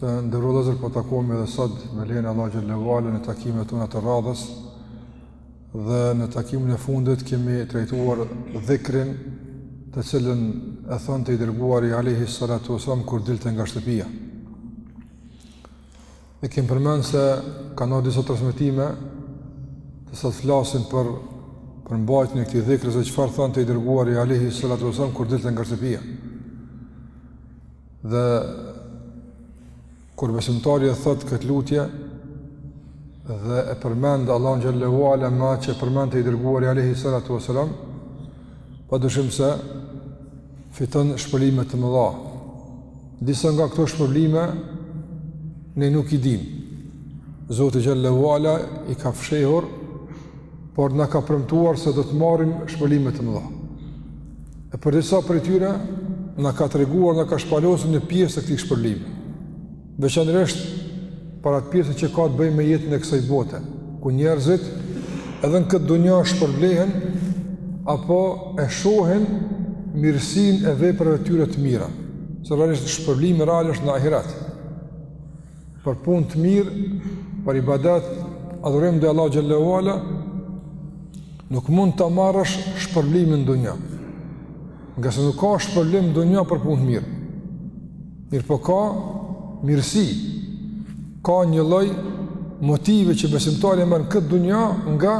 Të nderuar vëllezër, po takohemi edhe sot me lejen e Allahut xhalle ue ala në takimet tona të radhës. Dhe në takimin e fundit kemi trajtuar dhikrin të cilin e thonte i dërguari alejhi salatu uesselam kur dilte nga shtëpia. E kemi përmend se ka disa transmetime të cilat flasin për përmbajtjen e këtij dhikri se çfarë thonte i dërguari alejhi salatu uesselam kur dilte nga shtëpia. Dhe kur besimtari e thotë këtë lutje dhe e përmend Allahun xhalle ue ala me atë që e përmendte i dërguari alejhi salatu uesselam, padyshim se fiton shpërblime të mëdha. Disa nga këto shpërblime ne nuk i dimë. Zoti xhalle ue ala i ka fshehur, por na ka premtuar se do të marrim shpërblime të mëdha. E për disa prej tyre, na ka treguar, na ka shpalosur një pjesë të këtij shpërblimi. Veçanërisht, për atë pjesë që ka të bëjë me jetën e kësaj bote, ku njerëzit edhe në këtë dunja shpërblehen, apo e shohin mirësinë e veprave të tyre të mira, se realisht shpërblimi real është në ahiret. për punë të mirë, për ibadet, adhurim ndaj Allahut xhalle ue ala, nuk mund ta marrësh shpërblimin në dunja. Ngase nuk ka shpërblim në dunja për punë të mirë. Mirëpo ka mirësi, ka një lloj motivi që besimtari e merr në këtë dunja nga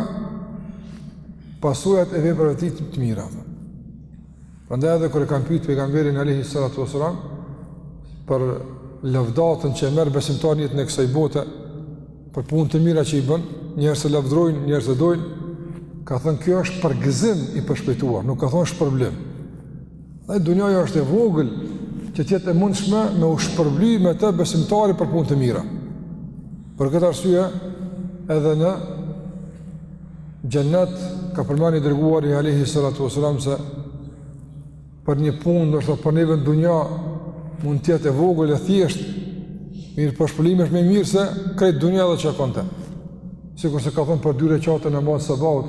pasojat e veprave të tij të mira. Prandaj edhe kur e kanë pyet pejgamberin alejhi salatu uesselam për lavdatën që e merr besimtari në jetën e kësaj bote për punët e mira që i bën, njerëzit e lavdërojnë, njerëzit e dojnë, ka thënë kjo është përgëzim i përshpejtuar, nuk ka thënë shpërblim. Dhe dunjaja është e vogël që të jetë e mundshme me u shpërbly me të besimtari për punët e mira. Për këtë arsye, edhe në Xhennet ka përmend i dërguari alejhi salatu uesselam se për një punë, ndoshta për neve në dunja, mund të jetë e vogël e thjeshtë, mirëpo shpërblimi është më i mirë se krejt dunjaja edhe çka ka në të. Sikurse ka thënë për dy rekatet e namazit të sabahut,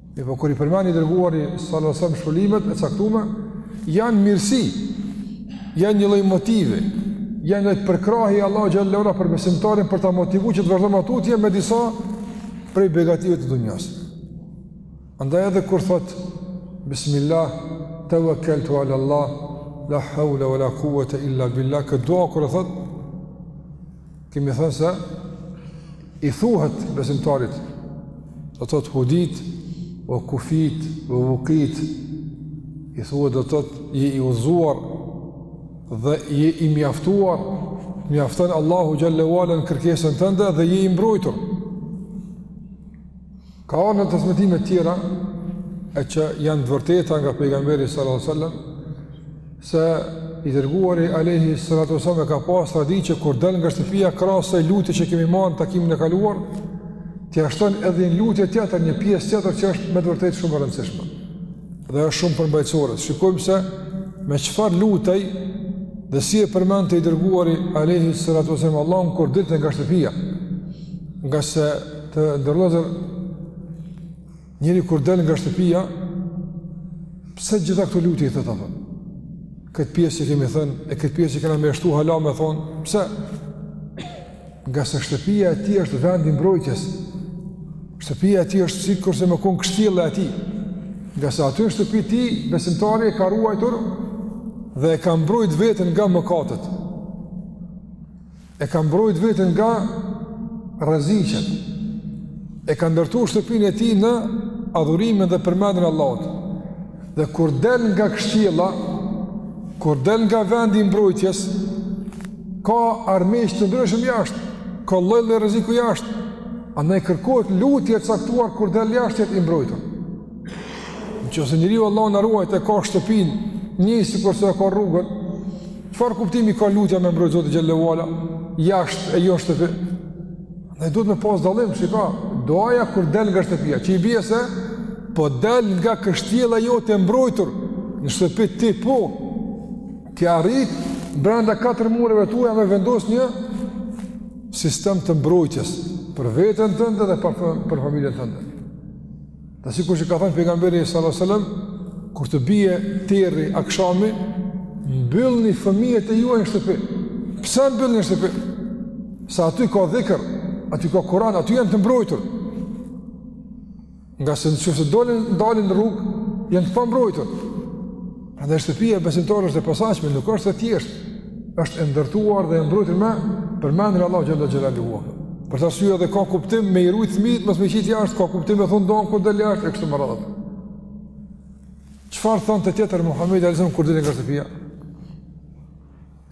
Mirëpo kur i përmend i dërguari salallahu alejhi ue selem shpërblimet e caktume janë mirësi, janë një lloj motivi, janë një lloj, i përkrah Allahu xhalle ue ala për besimtarin për ta motivu që të vazhdojë më tutje me disa prej begative të dunjas. Andaj edhe kur thotë Bismillah, tawakkaltu ala Allah, la hawla wala quwwata illa billah, këtë dua kur e thotë Kemi thënë se i thuhet besimtarit, do të thotë hudite, e kufite, e ukite, i thuhet do të thotë je i udhëzuar dhe je i mjaftuar, të mjafton Allahu xhelle ue ala në kërkesën tënde dhe je i mbrojtur. Ka ardhë në transmitime tjera, e që janë të vërteta nga pejgamberi sallallahu alaihi wasallam se i dërguari alaihi salatu wasallam e ka pas traditë që kur del nga shtëpia krahas asaj lutje që kemi marrë takimin e kaluar t'ia shton edhe një lutje tjetër një pjesë tjetër që është me të vërtetë shumë e rëndësishme Dhe është shumë përmbajtësore. Shikojmë se me çfarë lutej dhe si e përmendte i dërguari alaihi salatu wasallam Allahun kur delte nga shtëpia. Ngase të nderuar vëllezër njeriu kur del nga shtëpia, pse gjitha këto lutje i thotë atëherë? Këtë pjesë që kemi thënë, e këtë pjesë që kena me e shtu hala me thonë, pse? ngase shtëpia e tij është vendi i mbrojtjes. Shtëpia e tij është sikurse me kon kështjella e tij. Ngase aty në shtëpi të tij, besimtari e ka ruajtur dhe e ka mbrojt veten nga mëkatet. E ka mbrojt veten nga rreziqet. E ka ndërtu shtëpinë e tij në adhurimin dhe përmendjen e Allahut. Dhe kur del nga kështjella, kur del nga vendi i mbrojtjes, ka armiq të ndryshëm jashtë, ka lloj lloj rreziku jashtë. Andaj kërkohet lutje e caktuar kur del jashtë të jetë i mbrojtur. Në qoftë se njeriu Allahu na ruajt e ka shtëpinë, njëjtë sikurse e ka rrugën, çfarë kuptimi ka lutja me mbrojtë Zoti xhelle ue ala jashtë e jo n'shtëpi? Dhe duhet me pas dallim, që i ka, duaja kur del nga shtëpia, që i bie se, po del nga kështjella jote e mbrojtur, në shtëpi ti po, ke arrit, brenda 4 mureve tuja me vendos një sistem të mbrojtjes, për veten tënde dhe për, për familjen tënde. Dhe sikur që ka thënë pejgamberi sallallahu alaihi wasallam, kur të bie terri akshami, mbyllni fëmijët e juaj në shtëpi. Pse mbyllni në shtëpi? Se aty ka dhikr, aty ka Kur'an, aty janë të mbrojtur. Ngase në qoftë se dolin, dalin në rrugë, janë të pambrojtur. Andaj shtëpia e besimtarëve është e posaçme, nuk është e thjeshtë. Është e ndërtuar dhe e mbrojtur me përmendjen e Allahut xhelle xhelaluhu. Për atë arsye edhe ka kuptim me i rujt fëmit, mos me i qit jashtë, ka kuptim me thon duanë kur del jashtë e kështu me radhë. Çfarë thonte tjetër Muhamedi alaihi wasallam kur dilte nga shtëpia?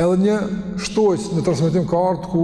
Edhe një shtojcë në transmetim ka ardhur ku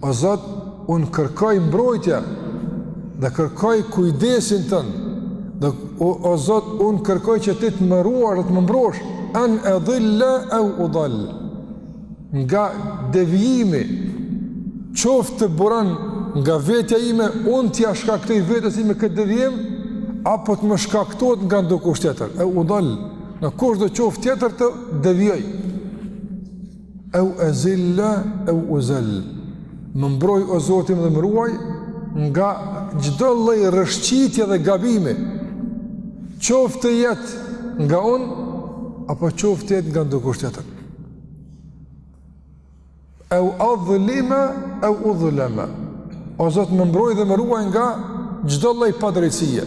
O Zot, unë kërkoj mbrojtje dhe kërkoj kujdesin tënd, dhe o, o Zot, unë kërkoj që ti të më ruash dhe të më mbrosh, en edil-le eu udal-le, nga devijimi, qoftë të buran nga vetja ime, unë t'ia shkaktoj vetes sime këtë devijim, apo të më shkaktohet nga ndokush tjetër, eu udal, në kushdo qoftë tjetër të devijoj. Eu ezil-le, eu uzel-le. Më mbroj o Zoti im dhe më ruaj nga çdo lloj rrëshqitje dhe gabimi. Qoftë të jetë nga unë apo qoftë të jetë nga ndokush tjetër. Eu adhlime, eu udhleme. O Zot më mbroj dhe më ruaj nga çdo lloj padrejtësie.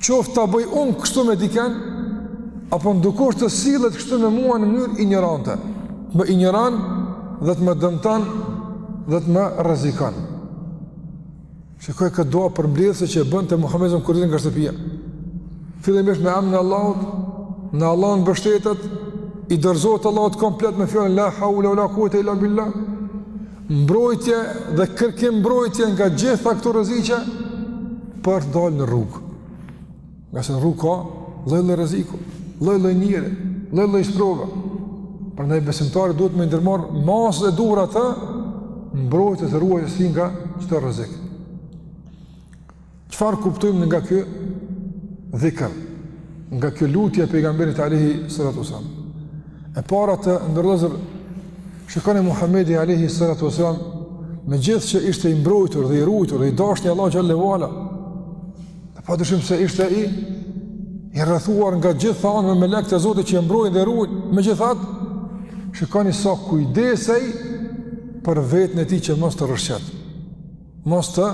Qoftë ta bëj unë kështu me dikën, apo ndokush të sillet kështu me mua në mënyrë injorante, të më injoron dhe të më dëmton dhe të më rrezikon. Shikoni këtë dua përmbledhëse që e bënte Muhammedi kur dilte nga shtëpia. Fillimisht me emën e Allahut, në Allahun mbështetet, i dorëzohet Allahut komplet me fjalën La haule ue la kuvvete il-la billah, mbrojtje dhe kërkim mbrojtje nga gjitha këto rreziqe për të dalë në rrugë. Ngase në rrugë ka lloj-lloj rreziku, lloj-lloj njeri, lloj-lloj sprova. Prandaj besimtari duhet të ndërmarrë masat e duhura të mbrojtjes e ruajtjes së tij nga çdo rrezik. Çfarë kuptojmë nga kjo dhikr, nga kjo lutje e pejgamberit Alehi Sëratu Sëram? E para të nderuar vëllezër, shikoni Muhammedi Alejhi Salatu ves-Selam, megjithëqë ishte i mbrojtur dhe i rujtur dhe i dashtuni i Allahut Xhel-le ue Ala, dhe pa dyshim se ishte i, i rrethuar nga gjithë anët me melekët e Zotit që e mbrojnë dhe e rujnë, megjithatë, shikoni sa kujdesej për veten e tij që mos të rrëshqet. Mos të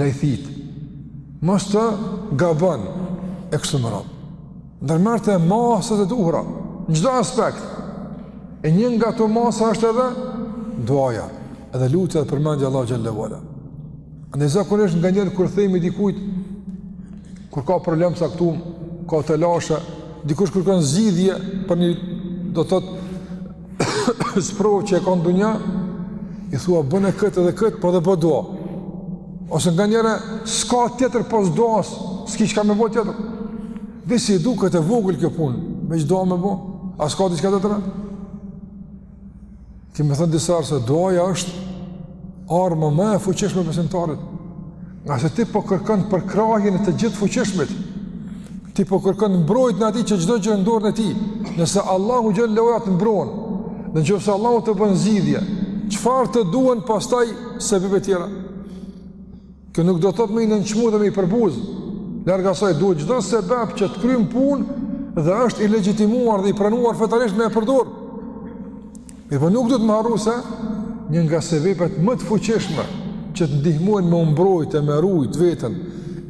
lajthit, mos të gabon e kështu me radhë. Ndërmërte masat e duhura në çdo aspekt. E një nga ato masa është edhe duaja, edhe lutja dhe përmendja e Allahut xhel-le ue ala. Ne zakonisht nganjëherë kur i themi dikujt kur ka problem të caktum, ka telashe, dikush kërkon zgjidhje për një do të thotë sprovë që e ka në dunja, i thua bëne këtë dhe këtë, po edhe bo dua. Ose nganjëherë, s'ka tjetër pos duas, s'ki çka me bo tjetër. Disi i duket e vogël kjo punë, veç dua me bo, a s'ka diçka tjetër? Kemi thënë disa herë se duaja është arma më e fuqishme e besimtarit. Nga se ti po kërkon përkrahjen e të Gjithëfuqishmit, ti po kërkon mbrojtjen e atij që çdo gjë në dorën e tij, nëse Allahu xhele ue ala të mbron, dhe në qoftë se Allahu të bën zgjidhje, çfarë të duhen pastaj sebebet tjera? Kjo nuk do të thotë me i nënçmu dhe me i përbuz, larg asaj duhet çdo sebep që të kryn punë dhe është i legjitimuar dhe i pranuar fetarisht me e përdorë. Mirëpo nuk duhet me harru se një nga sebepet më të fuqishme që të ndihmojnë me u mbrojt e me rujt veten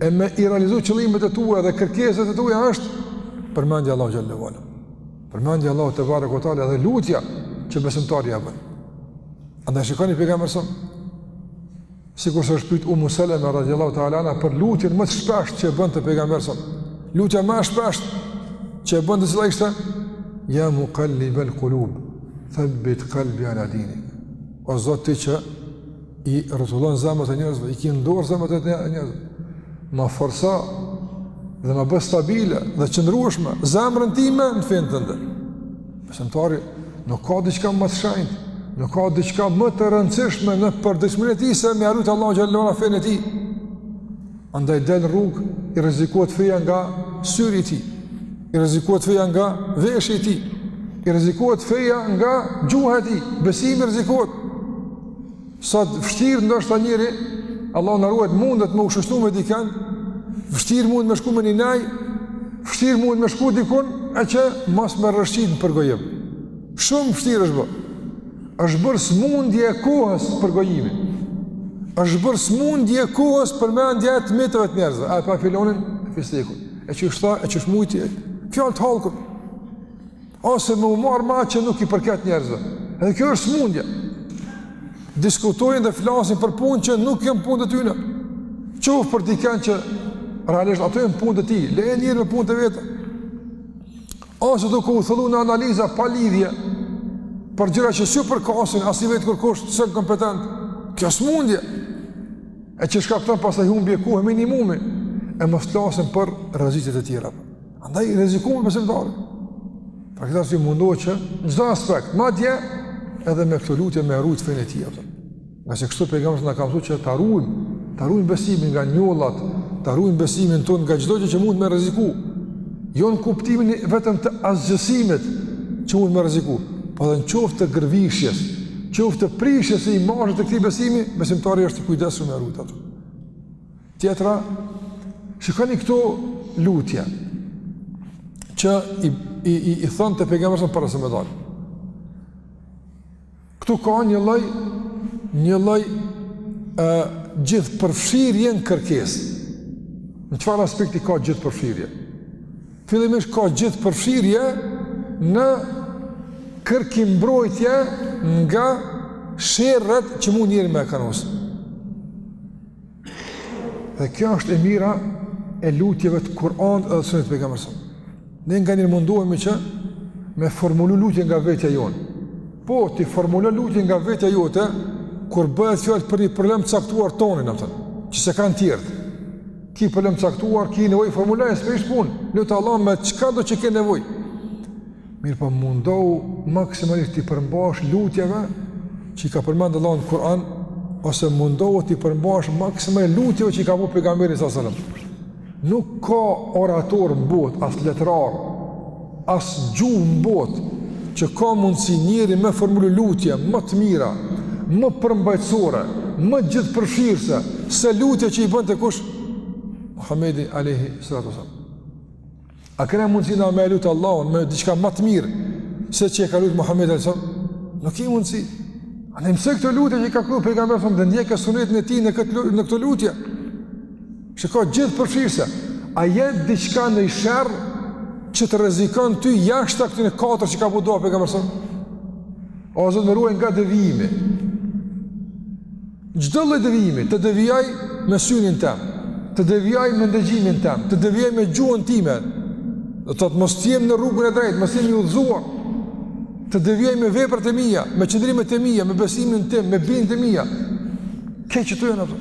e me i realizu qëllimet e tua dhe kërkesat e tua është përmendja e Allahut xhele ue ala. Përmendja e Allahut tebareke ue teala dhe lutja që besimtari ia bën. Andaj shikoni pejgamberin sa Sikur se është pyet Umu Seleme radhiyallahu ta'ala anha për lutjen më të shpeshtë që e bënte pejgamberi sa. Lutja më e shpeshtë që e bënte cila ishte ya muqallib al-qulub thabbit qalbi ala dinik. O Zot ti që i rrotullon zemrat e njerëzve, i ke në dorë zemrat e njerëzve. Ma forco dhe ma bëj stabile dhe qëndrueshme zemrën time në fenë tënde. Besimtari nuk ka diçka më të shenjtë, nuk ka diçka më të rëndësishme në përditshmërinë e tij se me ia rujt Allahu xhallahu ala fenë e tij. Andaj del rrugës i rrezikohet feja nga syri i tij, i rrezikohet feja nga veshi i tij, i rrezikohet feja nga gjuha e tij, besimi i rrezikohet. Sot vështirë ndoshta njeri, Allahu na ruajt, mundet me u shoqnu me dikën, vështirë mund me shku me një ndejë, vështirë mund me shku dikun, e që mos me rëshqit në përgojim. Shumë vështirë është bërë. është bërë sëmundje e kohës përgojimi. është bërë sëmundje e kohës përmendja e të metave të njerëzve. A e pe filanin, fistikun? E qysh tha, e qysh mujti, e fjalët e hallkut. Ose me u marrë me atë që nuk i përket njerëzve. Edhe kjo është smundje. Diskutojnë dhe flasin për punë që nuk janë punët e tyne. Qoftë për dikën që realisht ato janë punët e tij. Lëre njerin me punët e veta. Ose duke u thëllu në analiza pa lidhje për gjëra që s'ju përkasin, as i vetë kërkush, s'janë kompetent. Kjo smundje. E që shkakton pastaj humbje kohe minimumi e mos flasim për rreziqet e tjera. Andaj rrezikun besimtari prej kësaj mundohet që në çdo aspekt, madje edhe me këto lutje me rujt fenë e tij. Ngase kështu pejgamberi na ka mësu që ta rujmë, ta rujmë besimin nga njollat, ta rujmë besimin tonë nga çdo gjë që mund me rreziku. Jo në kuptimin vetëm të asgjësimit që mund me rreziku, po edhe në qoftë të gërvishjes, qoftë të prishjes së imazhit të këtij besimi, besimtari është i kujdesshëm me rujt atë. Tjetra, shikoni këto lutje që i, i, i, i thonte pejgamberi a.s. para se me dalë. Këtu ka një lloj, një lloj e, gjithëpërfshirje në kërkesë. Në çfarë aspekti ka gjithëpërfshirje? Fillimisht ka gjithëpërfshirje në kërkim mbrojtje nga sherret që mund njeriun me e kanosë. Dhe kjo është e mira e lutjeve të Kur'anit edhe sunetit pejgamberit a.s.. Ne nganjëherë mundohemi që me formulu lutje nga vetja jonë. Po, ti formulo lutje nga vetja jote, kur bëhet fjalë për një problem të caktuar tondin, a po kupton, që s'e kanë tjertë. Ki problem të caktuar, ki nevojë formuloje, s'prish punë, lute Allahun me çkado që ke nevojë. Mirëpo mundohu maksimalisht t'i përmbash lutjeve që i ka përmendë Allahu në Kur'an, ose mundohu t'i përmbash maksimalisht lutjeve që i ka bo pejgamberi alejhi selam. Nuk ka orator në botë, as letrar, as gjuhë në botë, që ka mundësi njeri me formulu lutje më të mira, më përmbajtësore, më gjithëpërfshirëse, se lutje që i bënte kush, Muhammedi alejhi salatu ue selam. A kena mundësi na me lutë Allahun me diçka ma të mirë se që e ka lutë Muhammedi alejhi selam? Nuk ki mundësi. Andaj mësoji këto lutje që i ka kry pejgamberi alejhi selam dhe ndjeke sunetin e tij në këto, në këto lutje. Shiko gjithëpërfshirëse. A jet diçka naj sherr që të rrezikon ty jashta këtyne katër që ka bo dua pejgamberi alejhi selam? O Zot, më ruaj nga devijimi. Çdo lloj devijimi, të devijoj me synin tem, të devijoj me ndëgjimin tem, të devijoj me gjuhën time, do të thotë mos të jem në rrugën e drejtë, mos të jem i udhëzuar, të devijoj me veprat e mia, me qëndrimet e mia, me besimin tim, me bindjet e mia. Këto që të janë ato.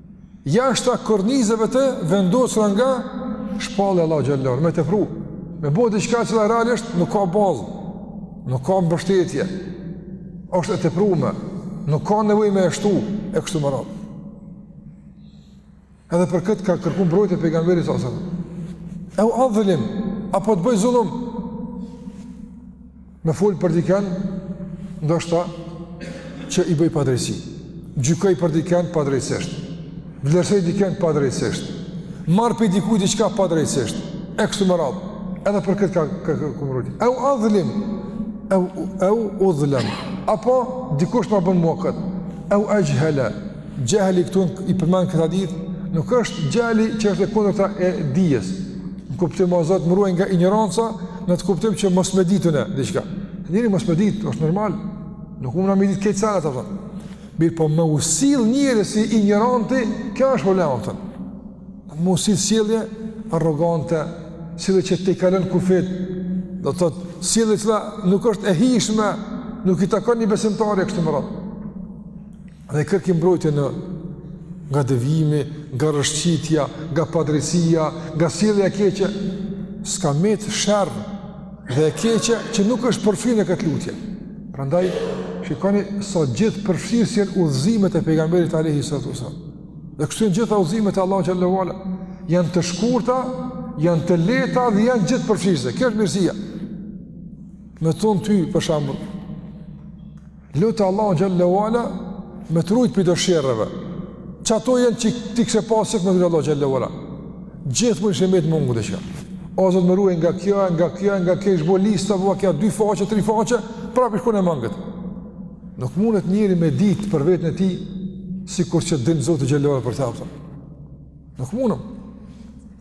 jashta kornizave të vendosura nga shpallja e Allahut xhel-le shanuhu, me tepru. Me bo diçka që realisht nuk ka bazë, nuk ka mbështetje. Është e teprume, nuk ka nevojë me ashtu e kështu me radhë. Edhe për këtë ka kërkuar mbrojtje pejgamberi a.s.. Eu adhlim, apo të bëj zullum? Me fol për dikën ndoshta që i bëj padrejtësi. Gjykoj për dikën padrejtësisht. Vlerësoj dikën padrejtësisht. Marr prej dikujt diçka padrejtësisht. E kështu me radhë. Edhe për këtë ka kërku mbrojtje. Eu adhlim. Eu eu udhlem. Apo dikush ma bën mua këtë. Eu exhhele. Xhehli këtu i përmendur n'këtë hadith, nuk është xhehli që është e kundërta e dijes. Në kuptim o Zot m'ruaj nga injoranca, në atë kuptim që mos me dit diçka. Njeri mos me dit, është normal. Nuk mund na me dit krejt sanet ato. Mirëpo me u sjell njeri si injoranti, kjo është holauta. Me u sjell sjellje arrogante, sjellje që tejkalon kufijtë. Do të thotë, sjellje që nuk është e hijshme, nuk i takon një besimtari kështu me radhë. dhe kërkim mbrojtje nga devijimi, nga rrëshqitja, nga padrejtësia, nga sjellja e keqe, s'ka met sherr dhe e keqe që nuk është përfshi në këtë lutje. Prandaj, shikoni sa gjithëpërfshirëse janë udhëzimet e pejgamberit alejhi salatu ue selam. Dhe kështu janë gjitha udhëzimet e Allahut xhele ue ala. Janë të shkurta, janë të lehta dhe janë gjithëpërfshirëse. Kjo është mirësia. Me thënë ty, për shembull, Lute Allahun xhele ue ala me t'rujt prej do sherreve. Qato janë që ti kishe pas me i dit Allahu xhele ue ala. Gjithmonë ishe me të mungu diçka. O zot më ruaj nga kjo, nga kjo, nga kjo ish bo lista, po a kjo dy faqe, tri faqe, prapë ish kon e mangët. Nuk mundet njeri me ditë për veten e tij sikur që din Zoti xhele ue ala për ta. Për. Nuk mundëm.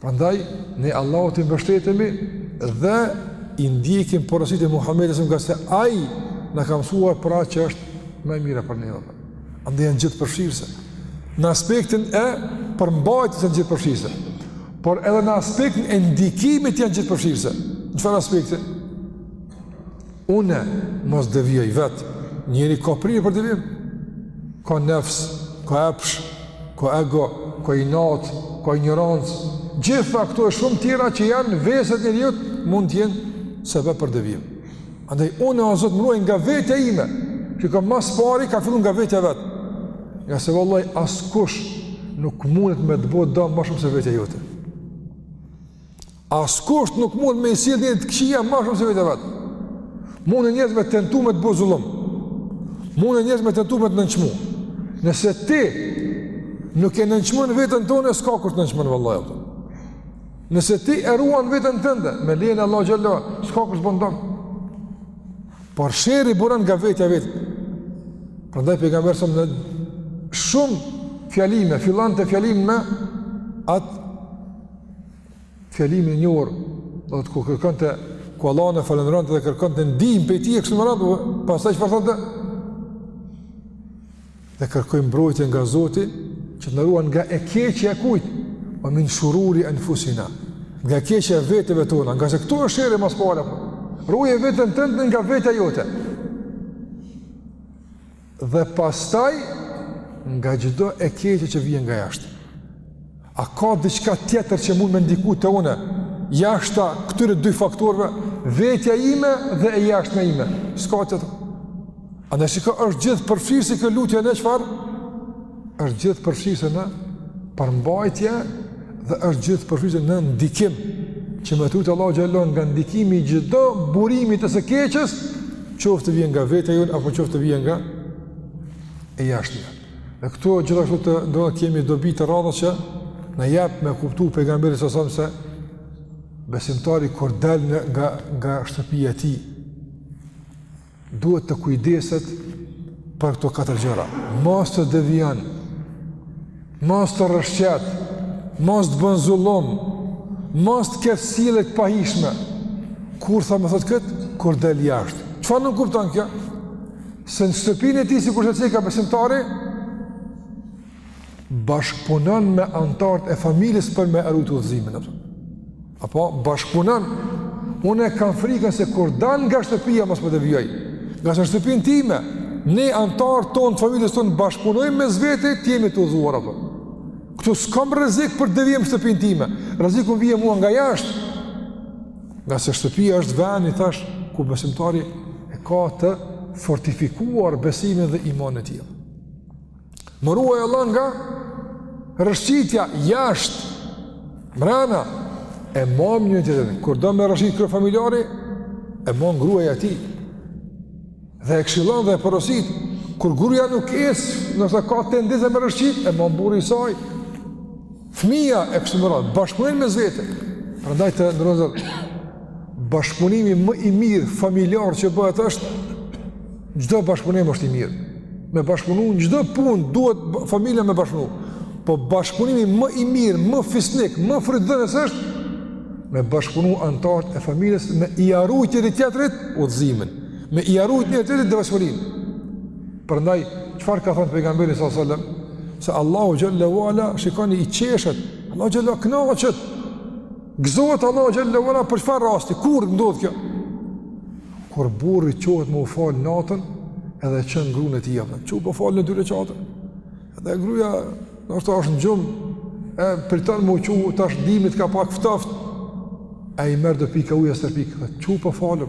Prandaj, ne Allahut i mbështetemi dhe i ndjekim porositë e Muhamedit a.s. ngase ai na ka mësuar për atë që është më e mira për ne. Andaj janë gjithëpërfshirëse. Në aspektin e përmbajtjes janë gjithëpërfshirëse. Por edhe në aspektin e ndikimit janë gjithëpërfshirëse. Në çfarë aspekti? Unë mos devijoj vetë, njeri ka prirje për devijim. Ka nefs, ka epsh, ka ego, ka inat, ka injorancë. Gjitha këto e shumë tjera që janë veset e njeriut mund të jenë sebeb për devijim. Andaj unë o Zot m'ruaj nga vetja ime, që ka ma s'pari ka filluar nga vetja vet. Ngase vallai askush nuk mundet me të bo dëm më shumë se vetja jote. Askush nuk mund me i sjell njeri të këqija më shumë se vetja vet. Munden njerëz me tentu me të bo zullum. Munden njerëz me tentu me të nënçmu. Nëse ti nuk e nënçmon veten tënde, s'ka kush të nënçmon vallahi atë. Nëse ti e ruan veten tënde, me lejen e Allahut xhele ue ala, s'ka kush t'bën dëm. Por sherri buron nga vetja vet. Prandaj pejgamberi a.s. në shumë fjalime, fillonte fjalim me atë fjalimin e njohur, d.m.th. ku kërkonte, ku Allahun e falënderonte dhe kërkonte ndihmë prej tij e kështu me radhë, pastaj çfarë thoshte? Dhe kërkojmë mbrojtje nga Zoti që të na ruajë nga e keqja e kujt? Ue min shururi enfusina. Nga e keqja e veteve tona, ngase këtu është sherri ma s'pari. Po. Ruaje veten tënde nga vetja jote. Dhe pastaj nga çdo e keqe që vjen nga jashtë. A ka diçka tjetër që mund me ndiku te une, jashta këtyre dy faktorve, vetja ime dhe e jashtmja ime, s'ka tjetër. Andaj shiko është gjithë përfshirëse kjo lutje në çfarë? është gjithë përfshirëse në përmbajtje dhe është gjithë përfshirëse në ndikim që me t'rujtë Allahu xhelle nga ndikimi i çdo burimi të së keqes qoftë të vjen nga vetja jonë apo qoftë të vjen nga e jashtme dhe këtu gjithashtu të do të kemi dobi të radhës që na jep me kuptu pejgamberi sa selam se besimtari kur del nga, nga shtëpia e tij duhet të kujdeset për këto katër gjëra. Mos të devijon. Mos të rrëshqet. Mos të bën zullum. Mos të ketë sjellje të pahishme. Kur tha me thënë këtë, kur del jashtë. Çfarë nënkupton kjo? Se në shtëpinë e tij sikur se çka besimtari, bashkëpunon me anëtarët e familjes për me e rujt udhëzimin. Apo bashkëpunon, unë e kam frikën se kur dal nga shtëpia mos po devijoj. Ngase në shtëpinë time, ne anëtarët tonë të familjes tonë bashkëpunojmë mes vete, të jemi të udhëzuar apo. Ktu s'kam rrezik për devijim n'shtëpinë time. Rreziku vjen mua nga jashtë. Ngase shtëpia është vendi tash ku besimtari e ka të fortifikuar besimin dhe imanin e tij. Më ruaj Allah nga rrëshqitja jashtë, mrena, e man njëri tjetrin kur don me rrëshqit kryefamiljari, e man gruaja e tij, dhe e këshilon dhe e porosit, kur gruja ka nëse, nëse ka tendencë me rrëshqit, e man burri i saj, Fëmija e kështu me radhë, bashkëpunim mes vete. Prandaj të nderuar, bashkëpunimi më i mirë familjar që bëhet është, çdo bashkëpunim është i mirë. Me bashkëpunu në çdo punë duhet familja me bashkëpunu. Po bashkëpunimi më i mirë, më fisnik, më frytdhënës është, me bashkëpunu anëtarët e familjes, me ia rujt njëri tjetrit udhëzimin, me ia rujt njëri tjetrit devotshmërinë. Prandaj çfarë ka thënë pejgamberi sa selam se Allahu xhallahu ala shikoni i qeshet, Allahu xhallahu kënaqet. Gëzohet Allahu xhallahu ala për çfarë rasti, kur ndodh kjo? Kur burri çohet me u fal natën, edhe çon gruan e tij apo çu po falim dy rekate. Dhe gruaja ndoshta është në gjum e priton me u çu tash dimit ka pak ftoft. Ai merr do pika ujë e stërpik, çu po falëm.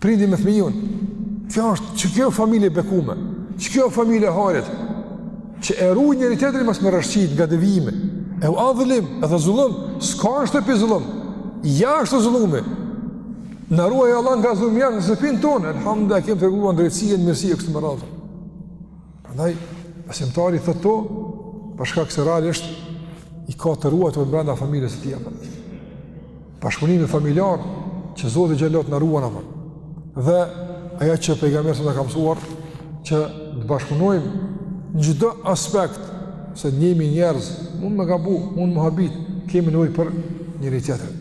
Prindi me fëmijën. Kjo është qikjo familje e bekume, qikjo familje e hajrit, që e run njëri tjetrin mos me rrëshqit nga devijime, eu edhlim, edhe zullum, s'ka në shtëpi zullum, jashtë zullumi, na ruaj Allah nga zullumi jashtë, në shtëpinë tonë, elhamdulilah, e kemi të rregulluar drejtësinë e mirësinë e kështu me radhë. Prandaj, besimtari thotë kto, për shkak se realisht, i ka të ruajtun vendin brenda familjes të tij apo. Bashkëpunimi familjar që Zoti xhelle na ruan apo. Dhe ajo që pejgamberi s.a. na ka mësuar që të bashkëpunojmë në çdo aspekt se jemi njerëz mund me gabu, mund me u habit, kemi nevojë për njëri tjetrin.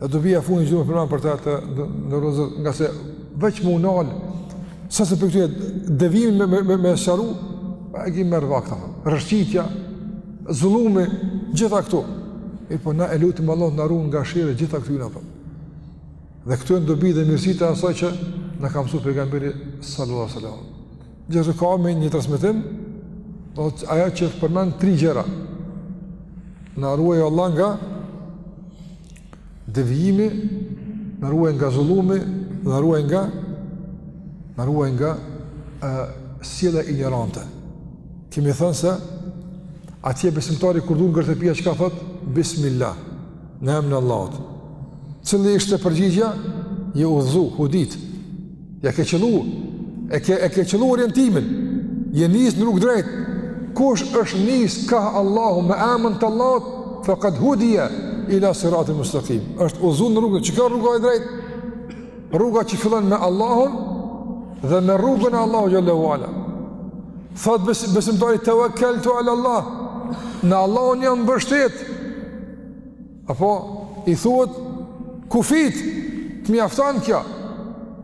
Dhe dobia fundi gjithë për për ta të ndërozë nga se veç me u nal sa se për këtë devijim me me me, me sqaru e kemi merr vakt. Rrëshqitja Zullumi, gjitha këto. E po na e lutim Allahun të na ruan nga sherri i gjitha këtyna apo. Dhe këto janë dobi dhe mirësi të asaj që na ka mësuar pejgamberi sallallahu alajhi wasallam. Gjithashtu kemi një transmetim, do të ajo që përmend tri gjëra. Na ruaj Allah nga Devijimi na ruaj nga zullumi dhe na ruaj nga na ruaj nga ë sjella injorante. Kemi thënë se atje besimtari kur del nga shtëpia çka thot? Bismillah. Në emrin e Allahut. Cila ishte përgjigja? Je udhzu, hudit. Ja ke qëllu, e ke, e ke qëllu orientimin, je nis në rrugë drejt, kush është nis ka Allahu me emën të Allahut, fekad hudije ila siratin mustakim, është udhzu në rrugë, çka rruga e drejt, rruga që fillon me Allahun, dhe me rrugën e Allahut xhelle ue ala. Thot bes, besimtari tevekkeltu ala Allah, në Allahun jam mbështet, Apo i thuhet kufit, të mjafton kjo.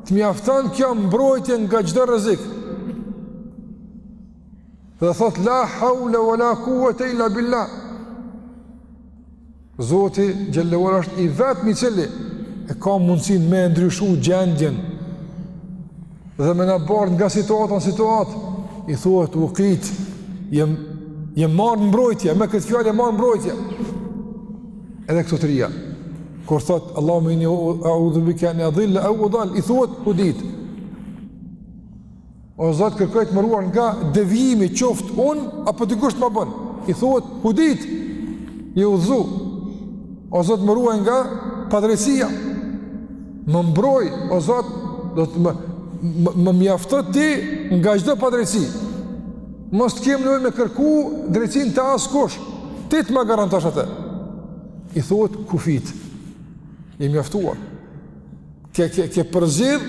Të mjafton kjo mbrojtje nga çdo rrezik. Dhe thot la haula wala quwata illa billah. Zoti xhelle ue ala është i vetmi i cili e ka mundësinë me e ndryshu gjendjen dhe me na bart nga situata në situatë, i thuhet ukit, je, je marrë në mbrojtje, me këtë fjalë je marrë në mbrojtje. Edhe këto trija, kur thotë, Allahumme inni eudhu bike en edil-le, eu udal-le, i thuhet hudit. O Zot kërkoj të më ruash nga devijimi qoftë unë, apo dikush të ma bën, i thuhet hudit, je udhzu, o Zot më ruaj nga padrejtësia, Më mbroj, o Zot, do të më më, më mjafto ti nga çdo padrejtësi. Mos të kem nevojë me kërku drejtësinë te askush. Ti të ma garantosh atë. I thuhet kufite. Je i mjaftuar. Ke ke ke përzgjedh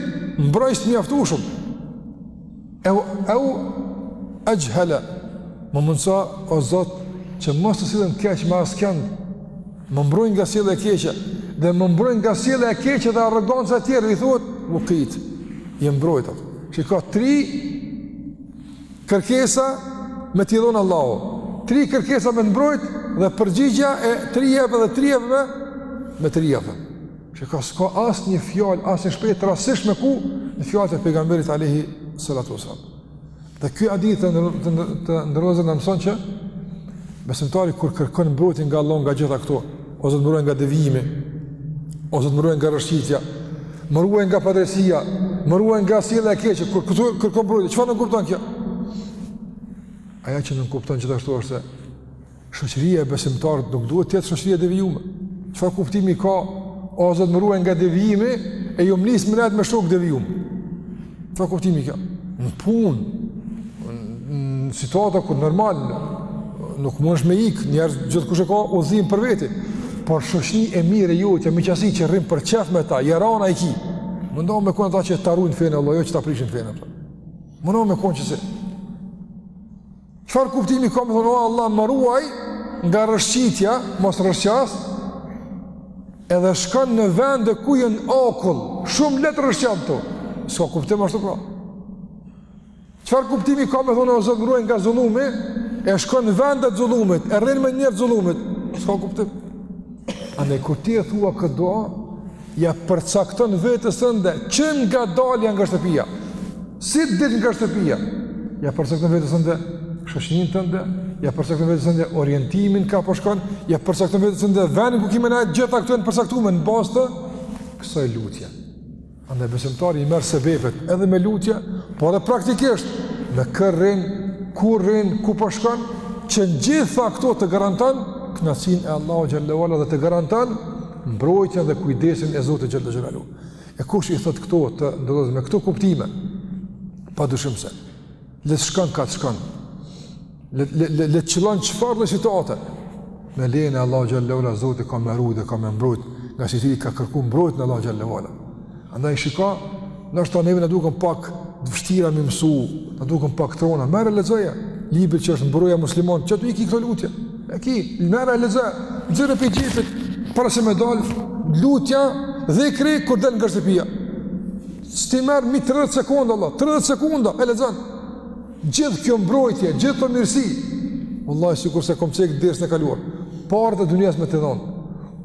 mbrojtës të mjaftueshëm. Eu, eu, exhhele, më mundëso, o Zot, që mos të sillem keq me askënd, më mbroj nga sjellja e keqe, dhe më mbroj nga sjellja e keqe dhe arroganca e tjerëve, i thuhet, ukite, je i mbrojtur. Kështu ka tri kërkesa me t'i dhonë Allahu, tri kërkesa me të mbrojtë, dhe përgjigjja e tri jepet, edhe tri jepen, me trijave. Që ka s'ka asnjë fjalë, asnjë shprehje të rastësishme këtu në fjalët e pejgamberit Alejhi Salatu Selam. Dhe ky hadith të, ndër, të, ndër, të nderuar na mëson që besimtari kur kërkon mbrojtje nga Allahu nga gjitha këto, o Zot më ruaj nga devijimi, o Zot më ruaj nga rrëshqitja, më ruaj nga padrejtësia, më ruaj nga sjellja e keqe, kur kërkon mbrojtje, çfarë nënkupton kjo? Ajo që nënkupton gjithashtu është se Shoqëria e besimtarit nuk duhet të jetë shoqëri e devijume. Çfarë kuptimi ka o Zot më ruaj nga devijimi e ja nis me nejt me shok të devijum. Çfarë kuptimi ka? Në punë, në situata ku normal nuk mundesh me ik, njerëz gjithkush e ka udhëzimin për vete. Por shoqnia e mirë e jotja, me qata që rrin për qejf me ta, jaran i ki. Mundohu me kon ata që ta ruajnë fenë e Allahut, jo që ta prishin fenë. Mundohu me kon që se Çfarë kuptimi ka me thonë, o Allah, më ruaj nga rrëshqitja, mos rrëshqas, edhe shkon në vende ku jenë akull, shumë letë rrëshqet këtu, s'ka kuptim ashtu pra. Çfarë kuptimi ka me thonë, o Zot, më ruaj nga zullumi, e shkon në vende të zullumit, e rrin me njerëz të zullumit, s'ka kuptim. Andaj kur ti e thua këtë dua, Ia përcakton vetes tënde që nga dalja nga shtëpia. Si del nga shtëpia? Ia përcakton vetes tënde shoqninë tënde, ia përcakton vetes tënde orientimin ka po shkon, ia përcakton vetes tënde vendin ku ki me nejt, gjitha këto janë përcaktume në bazë të kësaj lutje. Andaj besimtari i merr sebepet edhe me lutje, por edhe praktikisht me kë rrin, ku rrin, ku po shkon, që gjitha këto të garantojnë kënaqësinë e Allahut teala dhe të garantojnë mbrojtjen dhe kujdesin e Zotit xhele xhelaluhu. E kush i thot këto të nderuar me këto kuptime, pa dyshim se, le të shkon ka të shkon, le, le, le, le të qëllon çfarëdo situate, me lejen e Allahut xhele xhelaluhu, Zoti ka me rujt dhe ka me mbrojt, ngase ti ka kërku mbrojtjen Allahut xhele xhelaluhu. Andaj shiko, nashta neve na duken pak të vështira me mësu, na duken pak të rona, merre lexoja, libri që është mburoja musliman, që ti i ki këto lutje, e ki, merre lexoja, nxirre prej xhepit, para se me dalë, lutja dhe krejt kur del nga shtëpia. S'ti merr më 30 sekonda, vallahi, 30 sekonda, e lexon, gjithë kjo mbrojtje, gjithë këto mirësi, vallahi, sikurse kom cekë dersin e kaluar, paret e dunjasë me të dhonë,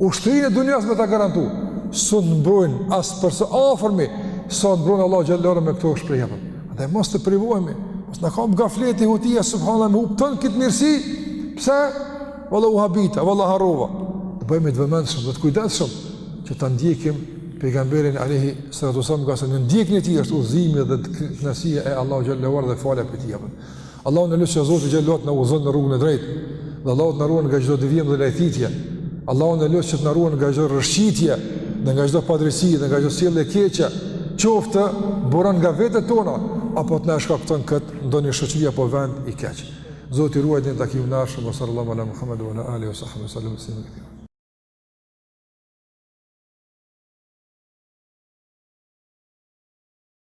Ushtërinë e dunjas me ta garantu, s'un të mbrojnë as për së afërmi, sa të mbron Allahu xheleshanuhu me këto shprehje. Dhe mos të privohemi, mos na kap gafleti hutia, subhanallah me hup tanë këtë mirësi, pse? Valla u habita, valla harova. Të bëhemi të vëmendshëm, dhe të kujdesshëm, që ta ndjekim pejgamberin alejhi salatu ve selam, ngase në ndjekjen e tij është udhëzimi dhe kënaqësia e Allahut xheleshanuhu dhe falja për ti jepën. Allahun e lus që Zoti xhallahu të na udhëzon në rrugën e drejtë dhe Allahu të na ruan nga çdo devijim dhe lajthitje. Allahun e lus që të na ruan nga çdo rrëshqitje dhe nga çdo padrejtësi dhe nga çdo sjellje e keqe, qoftë buron nga vetet tona apo të na e shkakton këtë ndonjë shoqëri apo vend i keq. Zoti ruaj deri në takimin e ardhshëm wa sallallahu ala muhammed wa ala alihi wa sahbihi wa sallam.